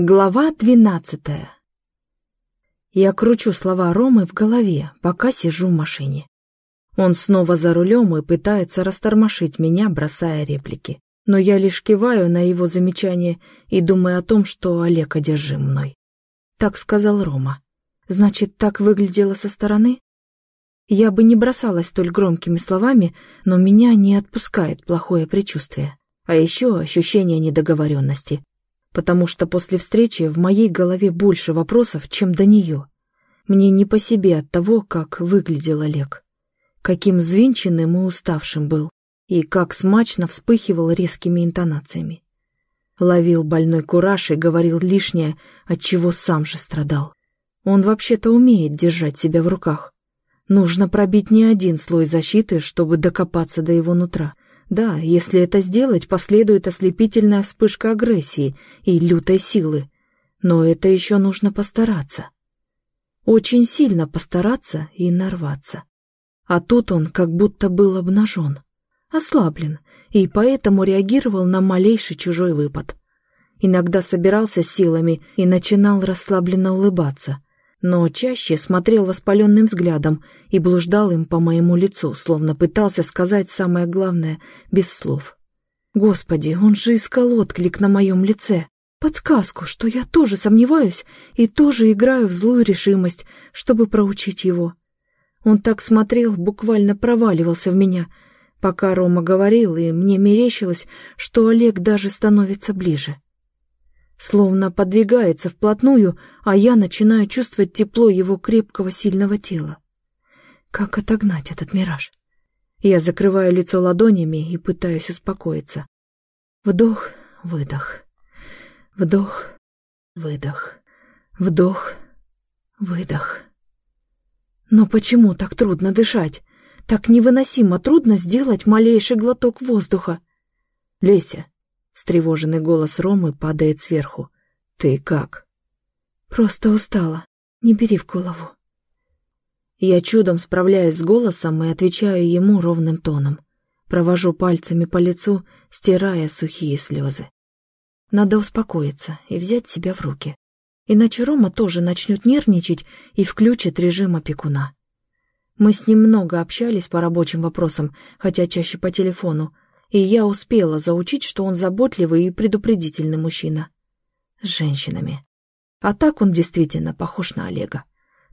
Глава двенадцатая. Я кручу слова Ромы в голове, пока сижу в машине. Он снова за рулем и пытается растормошить меня, бросая реплики. Но я лишь киваю на его замечание и думаю о том, что Олег одержим мной. Так сказал Рома. Значит, так выглядело со стороны? Я бы не бросалась столь громкими словами, но меня не отпускает плохое предчувствие. А еще ощущение недоговоренности потому что после встречи в моей голове больше вопросов, чем до нее. Мне не по себе от того, как выглядел Олег, каким взвинченным и уставшим был, и как смачно вспыхивал резкими интонациями. Ловил больной кураж и говорил лишнее, от чего сам же страдал. Он вообще-то умеет держать себя в руках. Нужно пробить не один слой защиты, чтобы докопаться до его нутра. Да, если это сделать, последует ослепительная вспышка агрессии и лютой силы. Но это еще нужно постараться. Очень сильно постараться и нарваться. А тут он как будто был обнажен, ослаблен, и поэтому реагировал на малейший чужой выпад. Иногда собирался силами и начинал расслабленно улыбаться — но чаще смотрел воспаленным взглядом и блуждал им по моему лицу, словно пытался сказать самое главное без слов. Господи, он же искал отклик на моем лице, подсказку, что я тоже сомневаюсь и тоже играю в злую решимость, чтобы проучить его. Он так смотрел, буквально проваливался в меня, пока Рома говорил, и мне мерещилось, что Олег даже становится ближе словно подвигается вплотную, а я начинаю чувствовать тепло его крепкого сильного тела. Как отогнать этот мираж? Я закрываю лицо ладонями и пытаюсь успокоиться. Вдох, выдох. Вдох, выдох. Вдох, выдох. Но почему так трудно дышать? Так невыносимо трудно сделать малейший глоток воздуха. Леся, Встревоженный голос Ромы падает сверху. «Ты как?» «Просто устала. Не бери в голову». Я чудом справляюсь с голосом и отвечаю ему ровным тоном. Провожу пальцами по лицу, стирая сухие слезы. Надо успокоиться и взять себя в руки. Иначе Рома тоже начнет нервничать и включит режим опекуна. Мы с ним много общались по рабочим вопросам, хотя чаще по телефону, и я успела заучить, что он заботливый и предупредительный мужчина. С женщинами. А так он действительно похож на Олега.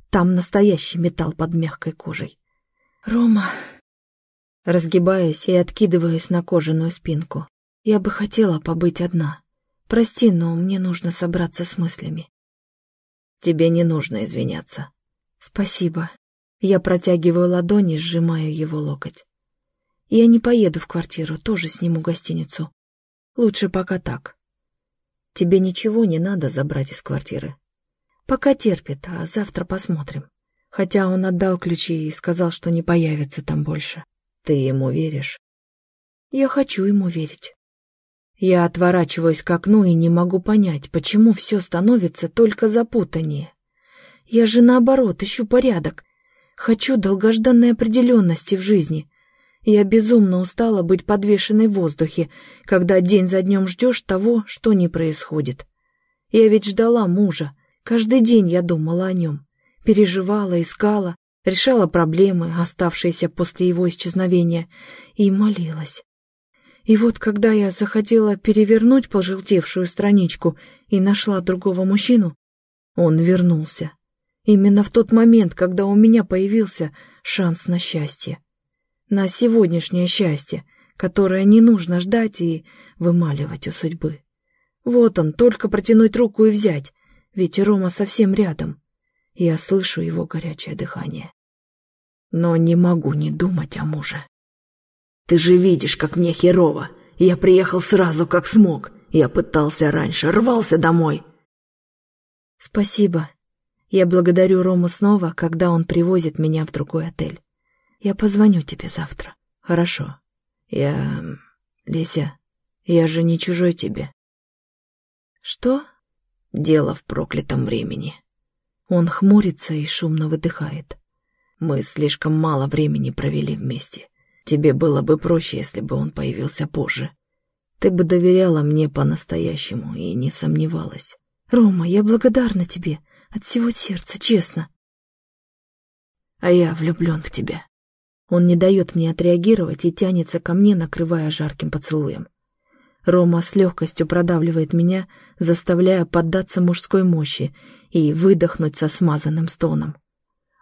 Там настоящий металл под мягкой кожей. «Рома...» Разгибаюсь и откидываюсь на кожаную спинку. Я бы хотела побыть одна. Прости, но мне нужно собраться с мыслями. Тебе не нужно извиняться. Спасибо. Я протягиваю ладони, сжимаю его локоть. Я не поеду в квартиру, тоже сниму гостиницу. Лучше пока так. Тебе ничего не надо забрать из квартиры. Пока терпит, а завтра посмотрим. Хотя он отдал ключи и сказал, что не появится там больше. Ты ему веришь? Я хочу ему верить. Я отворачиваюсь к окну и не могу понять, почему все становится только запутаннее. Я же наоборот ищу порядок. Хочу долгожданной определенности в жизни — я безумно устала быть подвешенной в воздухе, когда день за днем ждешь того, что не происходит. Я ведь ждала мужа. Каждый день я думала о нем. Переживала, искала, решала проблемы, оставшиеся после его исчезновения, и молилась. И вот когда я захотела перевернуть пожелтевшую страничку и нашла другого мужчину, он вернулся. Именно в тот момент, когда у меня появился шанс на счастье на сегодняшнее счастье, которое не нужно ждать и вымаливать у судьбы. Вот он, только протянуть руку и взять, ведь Рома совсем рядом. Я слышу его горячее дыхание. Но не могу не думать о муже. Ты же видишь, как мне херово. Я приехал сразу, как смог. Я пытался раньше, рвался домой. Спасибо. Я благодарю Рому снова, когда он привозит меня в другой отель. Я позвоню тебе завтра. Хорошо. Я... Леся, я же не чужой тебе. Что? Дело в проклятом времени. Он хмурится и шумно выдыхает. Мы слишком мало времени провели вместе. Тебе было бы проще, если бы он появился позже. Ты бы доверяла мне по-настоящему и не сомневалась. Рома, я благодарна тебе. От всего сердца, честно. А я влюблен в тебя. Он не дает мне отреагировать и тянется ко мне, накрывая жарким поцелуем. Рома с легкостью продавливает меня, заставляя поддаться мужской мощи и выдохнуть со смазанным стоном.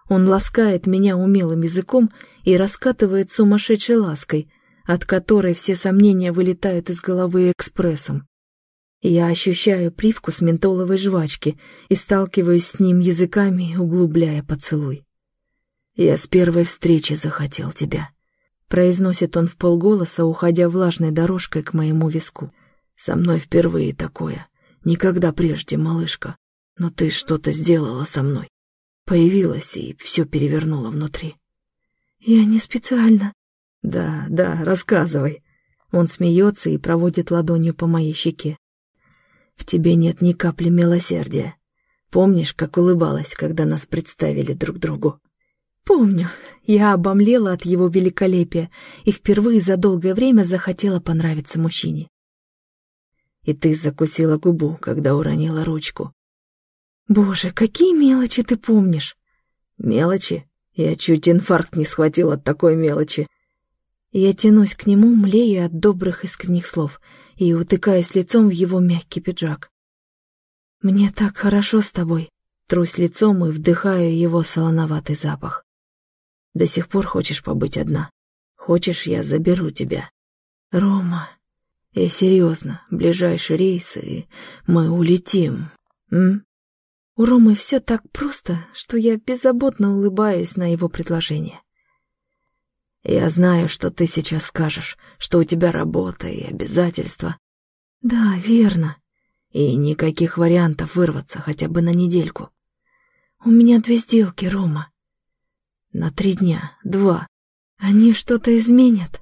Он ласкает меня умелым языком и раскатывает сумасшедшей лаской, от которой все сомнения вылетают из головы экспрессом. Я ощущаю привкус ментоловой жвачки и сталкиваюсь с ним языками, углубляя поцелуй. «Я с первой встречи захотел тебя», — произносит он в полголоса, уходя влажной дорожкой к моему виску. «Со мной впервые такое. Никогда прежде, малышка. Но ты что-то сделала со мной. Появилась и все перевернула внутри». «Я не специально». «Да, да, рассказывай». Он смеется и проводит ладонью по моей щеке. «В тебе нет ни капли милосердия. Помнишь, как улыбалась, когда нас представили друг другу?» Помню, я обомлела от его великолепия и впервые за долгое время захотела понравиться мужчине. И ты закусила губу, когда уронила ручку. Боже, какие мелочи ты помнишь? Мелочи? Я чуть инфаркт не схватил от такой мелочи. Я тянусь к нему, млея от добрых искренних слов и утыкаюсь лицом в его мягкий пиджак. Мне так хорошо с тобой. Трусь лицом и вдыхаю его солоноватый запах. До сих пор хочешь побыть одна? Хочешь, я заберу тебя? Рома, я серьезно, ближайший рейс, и мы улетим. М? У Ромы все так просто, что я беззаботно улыбаюсь на его предложение. Я знаю, что ты сейчас скажешь, что у тебя работа и обязательства. Да, верно. И никаких вариантов вырваться хотя бы на недельку. У меня две сделки, Рома. На три дня, два. Они что-то изменят.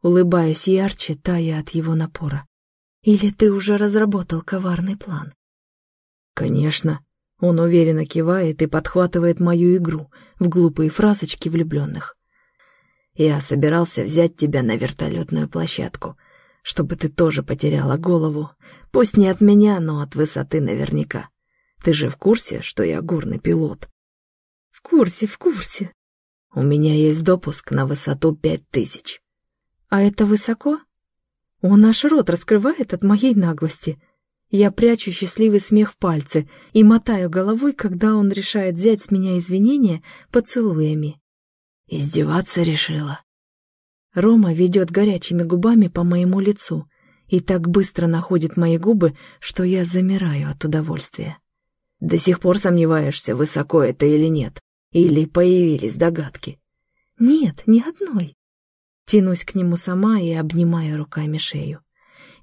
Улыбаюсь ярче, тая от его напора. Или ты уже разработал коварный план? Конечно. Он уверенно кивает и подхватывает мою игру в глупые фразочки влюбленных. Я собирался взять тебя на вертолетную площадку, чтобы ты тоже потеряла голову. Пусть не от меня, но от высоты наверняка. Ты же в курсе, что я горный пилот? В курсе, в курсе. У меня есть допуск на высоту пять тысяч. А это высоко? Он наш рот раскрывает от моей наглости. Я прячу счастливый смех в пальцы и мотаю головой, когда он решает взять с меня извинения поцелуями. Издеваться решила. Рома ведет горячими губами по моему лицу и так быстро находит мои губы, что я замираю от удовольствия. До сих пор сомневаешься, высоко это или нет? Или появились догадки? Нет, ни одной. Тянусь к нему сама и обнимаю руками шею.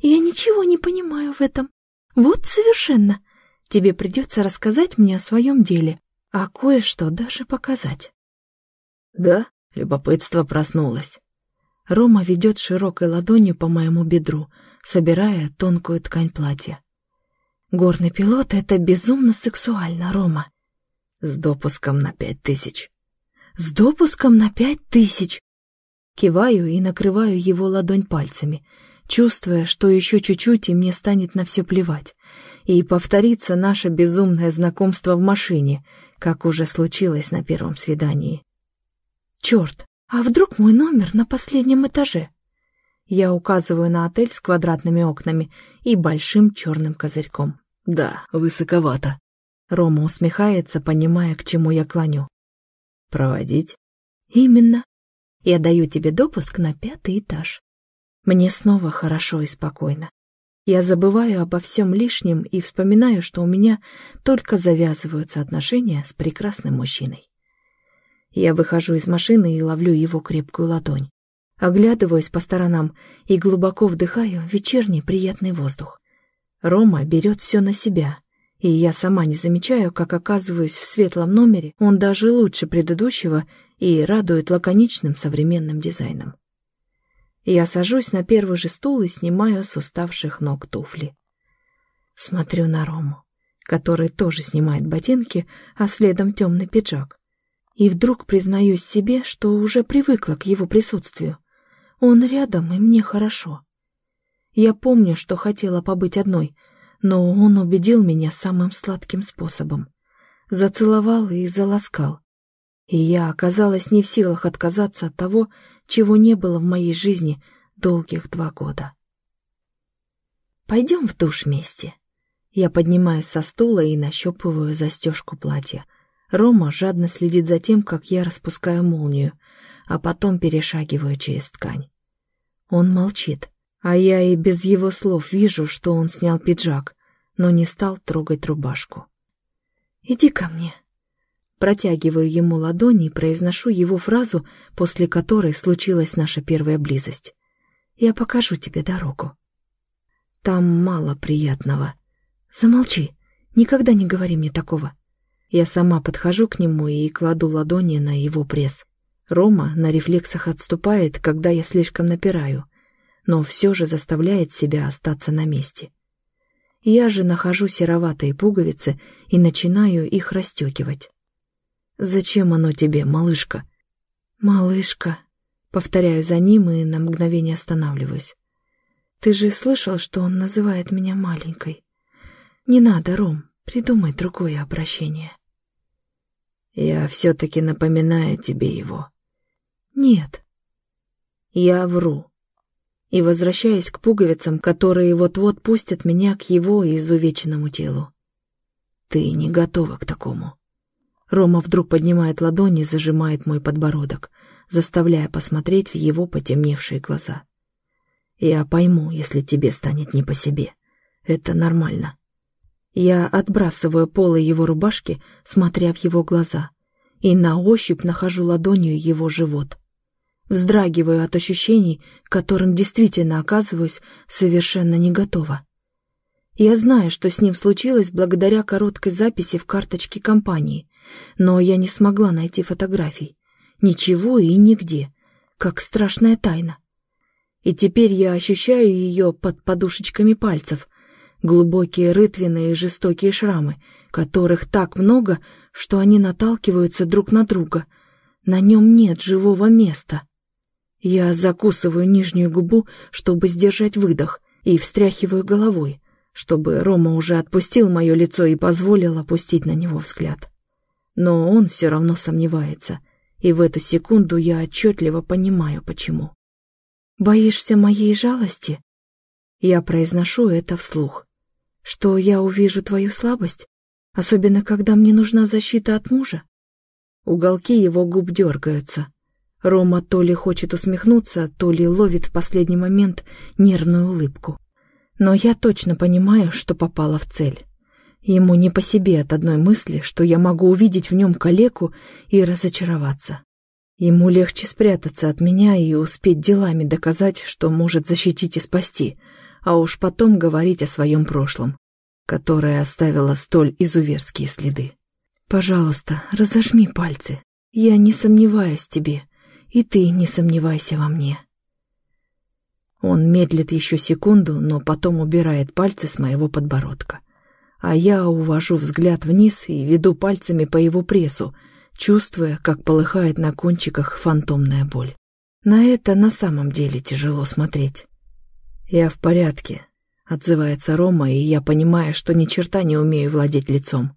Я ничего не понимаю в этом. Вот совершенно. Тебе придется рассказать мне о своем деле, а кое-что даже показать. Да, любопытство проснулось. Рома ведет широкой ладонью по моему бедру, собирая тонкую ткань платья. Горный пилот — это безумно сексуально, Рома. С допуском на пять тысяч. С допуском на пять тысяч. Киваю и накрываю его ладонь пальцами, чувствуя, что еще чуть-чуть и мне станет на все плевать, и повторится наше безумное знакомство в машине, как уже случилось на первом свидании. Черт, а вдруг мой номер на последнем этаже? Я указываю на отель с квадратными окнами и большим черным козырьком. Да, высоковато. Рома усмехается, понимая, к чему я клоню. Проводить? Именно. Я даю тебе допуск на пятый этаж. Мне снова хорошо и спокойно. Я забываю обо всем лишнем и вспоминаю, что у меня только завязываются отношения с прекрасным мужчиной. Я выхожу из машины и ловлю его крепкую ладонь. Оглядываюсь по сторонам и глубоко вдыхаю вечерний приятный воздух. Рома берет все на себя, и я сама не замечаю, как оказываюсь в светлом номере, он даже лучше предыдущего и радует лаконичным современным дизайном. Я сажусь на первый же стул и снимаю с уставших ног туфли. Смотрю на Рому, который тоже снимает ботинки, а следом темный пиджак. И вдруг признаюсь себе, что уже привыкла к его присутствию. Он рядом, и мне хорошо. Я помню, что хотела побыть одной — Но он убедил меня самым сладким способом. Зацеловал и заласкал. И я оказалась не в силах отказаться от того, чего не было в моей жизни долгих два года. «Пойдем в душ вместе». Я поднимаюсь со стула и нащупываю застежку платья. Рома жадно следит за тем, как я распускаю молнию, а потом перешагиваю через ткань. Он молчит, а я и без его слов вижу, что он снял пиджак, но не стал трогать рубашку. «Иди ко мне». Протягиваю ему ладони и произношу его фразу, после которой случилась наша первая близость. «Я покажу тебе дорогу». Там мало приятного. Замолчи, никогда не говори мне такого. Я сама подхожу к нему и кладу ладони на его пресс. Рома на рефлексах отступает, когда я слишком напираю, но все же заставляет себя остаться на месте. Я же нахожу сероватые пуговицы и начинаю их расстегивать. «Зачем оно тебе, малышка?» «Малышка», — повторяю за ним и на мгновение останавливаюсь. Ты же слышал, что он называет меня маленькой. Не надо, Ром, придумай другое обращение. Я все-таки напоминаю тебе его. Нет. Я вру. И возвращаюсь к пуговицам, которые вот-вот пустят меня к его изувеченному телу. Ты не готова к такому. Рома вдруг поднимает ладони и зажимает мой подбородок, заставляя посмотреть в его потемневшие глаза. Я пойму, если тебе станет не по себе. Это нормально. Я отбрасываю полы его рубашки, смотря в его глаза, и на ощупь нахожу ладонью его живот. Вздрагиваю от ощущений, которым действительно оказываюсь совершенно не готова. Я знаю, что с ним случилось благодаря короткой записи в карточке компании, но я не смогла найти фотографий. Ничего и нигде, как страшная тайна и теперь я ощущаю ее под подушечками пальцев, глубокие рытвины и жестокие шрамы, которых так много, что они наталкиваются друг на друга. На нем нет живого места. Я закусываю нижнюю губу, чтобы сдержать выдох, и встряхиваю головой, чтобы Рома уже отпустил мое лицо и позволил опустить на него взгляд. Но он все равно сомневается, и в эту секунду я отчетливо понимаю, почему. Боишься моей жалости? Я произношу это вслух. Что я увижу твою слабость, особенно когда мне нужна защита от мужа? Уголки его губ дергаются. Рома то ли хочет усмехнуться, то ли ловит в последний момент нервную улыбку. Но я точно понимаю, что попала в цель. Ему не по себе от одной мысли, что я могу увидеть в нем калеку и разочароваться. Ему легче спрятаться от меня и успеть делами доказать, что может защитить и спасти, а уж потом говорить о своем прошлом, которое оставило столь изуверские следы. «Пожалуйста, разожми пальцы. Я не сомневаюсь в тебе, и ты не сомневайся во мне». Он медлит еще секунду, но потом убирает пальцы с моего подбородка. А я увожу взгляд вниз и веду пальцами по его прессу, чувствуя, как полыхает на кончиках фантомная боль. На это на самом деле тяжело смотреть. «Я в порядке», — отзывается Рома, и я понимаю, что ни черта не умею владеть лицом.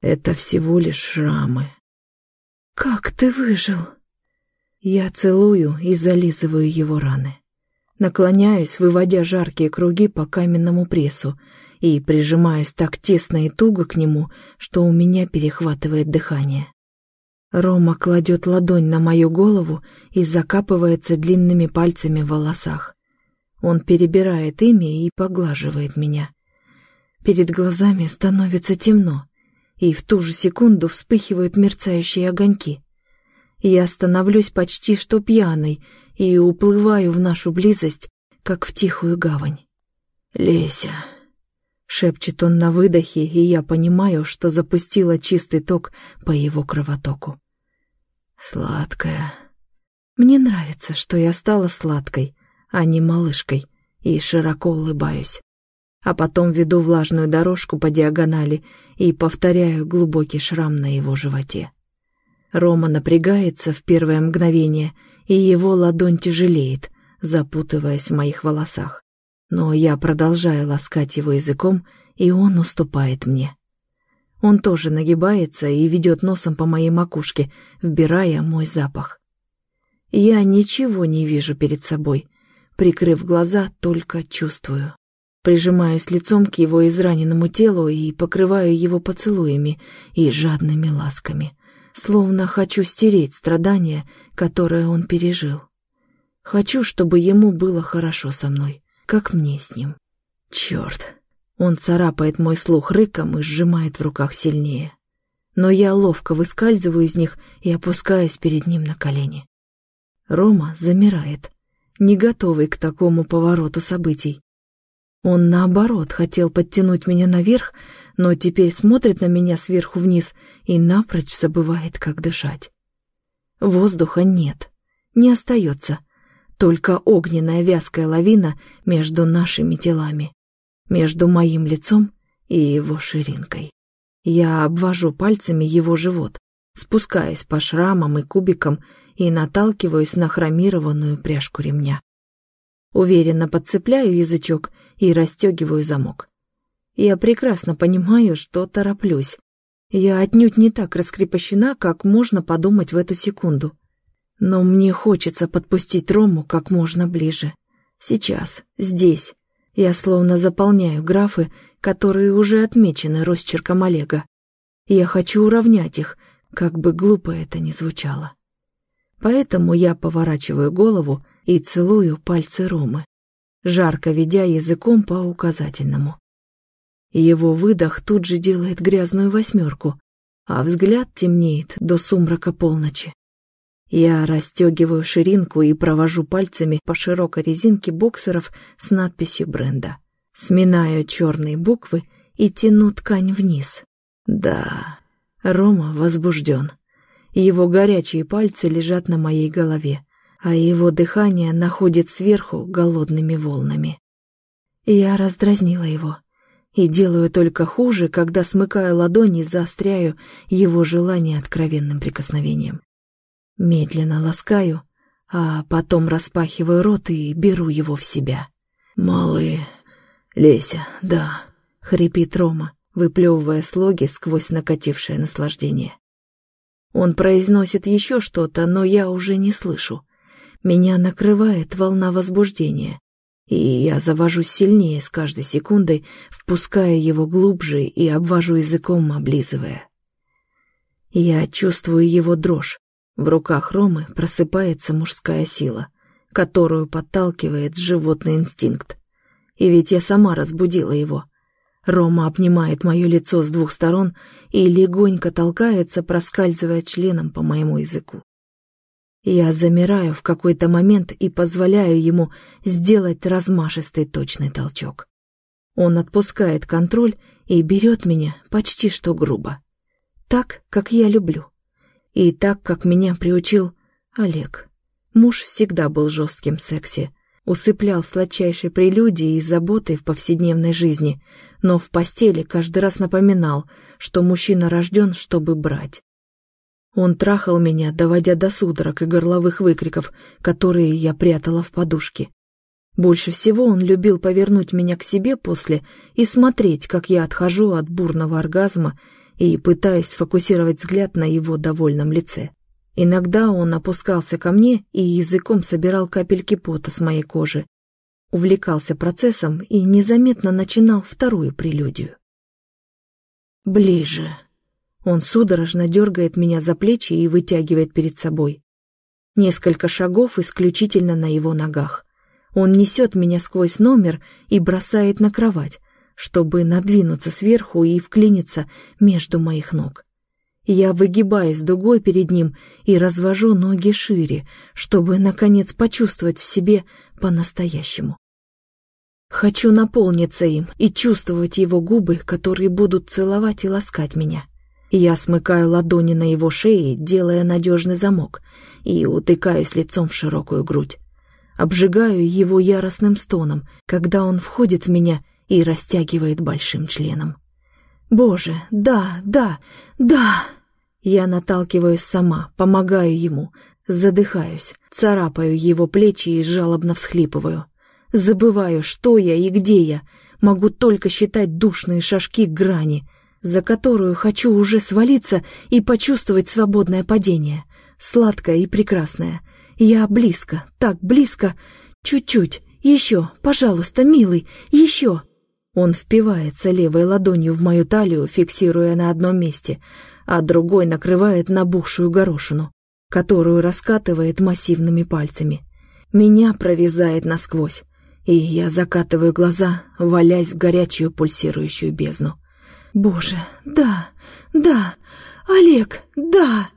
Это всего лишь шрамы. «Как ты выжил?» Я целую и зализываю его раны. Наклоняюсь, выводя жаркие круги по каменному прессу, и прижимаюсь так тесно и туго к нему, что у меня перехватывает дыхание. Рома кладет ладонь на мою голову и закапывается длинными пальцами в волосах. Он перебирает ими и поглаживает меня. Перед глазами становится темно, и в ту же секунду вспыхивают мерцающие огоньки. Я становлюсь почти что пьяной и уплываю в нашу близость, как в тихую гавань. «Леся», — шепчет он на выдохе, и я понимаю, что запустила чистый ток по его кровотоку. Сладкая. Мне нравится, что я стала сладкой, а не малышкой, и широко улыбаюсь. А потом веду влажную дорожку по диагонали и повторяю глубокий шрам на его животе. Рома напрягается в первое мгновение, и его ладонь тяжелеет, запутываясь в моих волосах. Но я продолжаю ласкать его языком, и он уступает мне. Он тоже нагибается и ведет носом по моей макушке, вбирая мой запах. Я ничего не вижу перед собой. Прикрыв глаза, только чувствую. Прижимаюсь лицом к его израненному телу и покрываю его поцелуями и жадными ласками, словно хочу стереть страдания, которые он пережил. Хочу, чтобы ему было хорошо со мной, как мне с ним. Черт! Он царапает мой слух рыком и сжимает в руках сильнее. Но я ловко выскальзываю из них и опускаюсь перед ним на колени. Рома замирает, не готовый к такому повороту событий. Он, наоборот, хотел подтянуть меня наверх, но теперь смотрит на меня сверху вниз и напрочь забывает, как дышать. Воздуха нет, не остается, только огненная вязкая лавина между нашими телами, между моим лицом и его ширинкой. Я обвожу пальцами его живот, спускаясь по шрамам и кубикам и наталкиваюсь на хромированную пряжку ремня. Уверенно подцепляю язычок и расстегиваю замок. Я прекрасно понимаю, что тороплюсь. Я отнюдь не так раскрепощена, как можно подумать в эту секунду. Но мне хочется подпустить Рому как можно ближе. Сейчас, здесь. Я словно заполняю графы, которые уже отмечены росчерком Олега. Я хочу уравнять их, как бы глупо это ни звучало. Поэтому я поворачиваю голову и целую пальцы Ромы, жарко ведя языком по указательному. Его выдох тут же делает грязную восьмерку, а взгляд темнеет до сумрака полночи. Я расстегиваю ширинку и провожу пальцами по широкой резинке боксеров с надписью бренда. Сминаю черные буквы и тяну ткань вниз. Да, Рома возбужден. Его горячие пальцы лежат на моей голове а его дыхание находит сверху голодными волнами. Я раздразнила его и делаю только хуже, когда смыкаю ладони заостряю его желание откровенным прикосновением. Медленно ласкаю, а потом распахиваю рот и беру его в себя. «Малые, Леся, да», — хрипит Рома, выплевывая слоги сквозь накатившее наслаждение. Он произносит еще что-то, но я уже не слышу. Меня накрывает волна возбуждения, и я завожусь сильнее с каждой секундой, впуская его глубже и обвожу языком, облизывая. Я чувствую его дрожь. В руках Ромы просыпается мужская сила, которую подталкивает животный инстинкт. И ведь я сама разбудила его. Рома обнимает мое лицо с двух сторон и легонько толкается, проскальзывая членом по моему языку. Я замираю в какой-то момент и позволяю ему сделать размашистый точный толчок. Он отпускает контроль и берет меня почти что грубо. Так, как я люблю. И так, как меня приучил Олег. Муж всегда был жестким в сексе, усыплял сладчайшей прелюдией и заботой в повседневной жизни, но в постели каждый раз напоминал, что мужчина рожден, чтобы брать. Он трахал меня, доводя до судорог и горловых выкриков, которые я прятала в подушке. Больше всего он любил повернуть меня к себе после и смотреть, как я отхожу от бурного оргазма и пытаюсь сфокусировать взгляд на его довольном лице. Иногда он опускался ко мне и языком собирал капельки пота с моей кожи, увлекался процессом и незаметно начинал вторую прелюдию. «Ближе», он судорожно дергает меня за плечи и вытягивает перед собой. Несколько шагов исключительно на его ногах. Он несет меня сквозь номер и бросает на кровать, чтобы надвинуться сверху и вклиниться между моих ног. Я выгибаюсь дугой перед ним и развожу ноги шире, чтобы, наконец, почувствовать в себе по-настоящему. Хочу наполниться им и чувствовать его губы, которые будут целовать и ласкать меня. Я смыкаю ладони на его шее, делая надежный замок, и утыкаюсь лицом в широкую грудь. Обжигаю его яростным стоном, когда он входит в меня и растягивает большим членом. «Боже, да, да, да!» Я наталкиваюсь сама, помогаю ему, задыхаюсь, царапаю его плечи и жалобно всхлипываю. Забываю, что я и где я. Могу только считать душные шажки грани, за которую хочу уже свалиться и почувствовать свободное падение. Сладкое и прекрасное. Я близко, так близко. Чуть-чуть. Еще, пожалуйста, милый, еще. Он впивается левой ладонью в мою талию, фиксируя на одном месте, а другой накрывает набухшую горошину, которую раскатывает массивными пальцами. Меня прорезает насквозь, и я закатываю глаза, валясь в горячую пульсирующую бездну. «Боже, да, да, Олег, да!»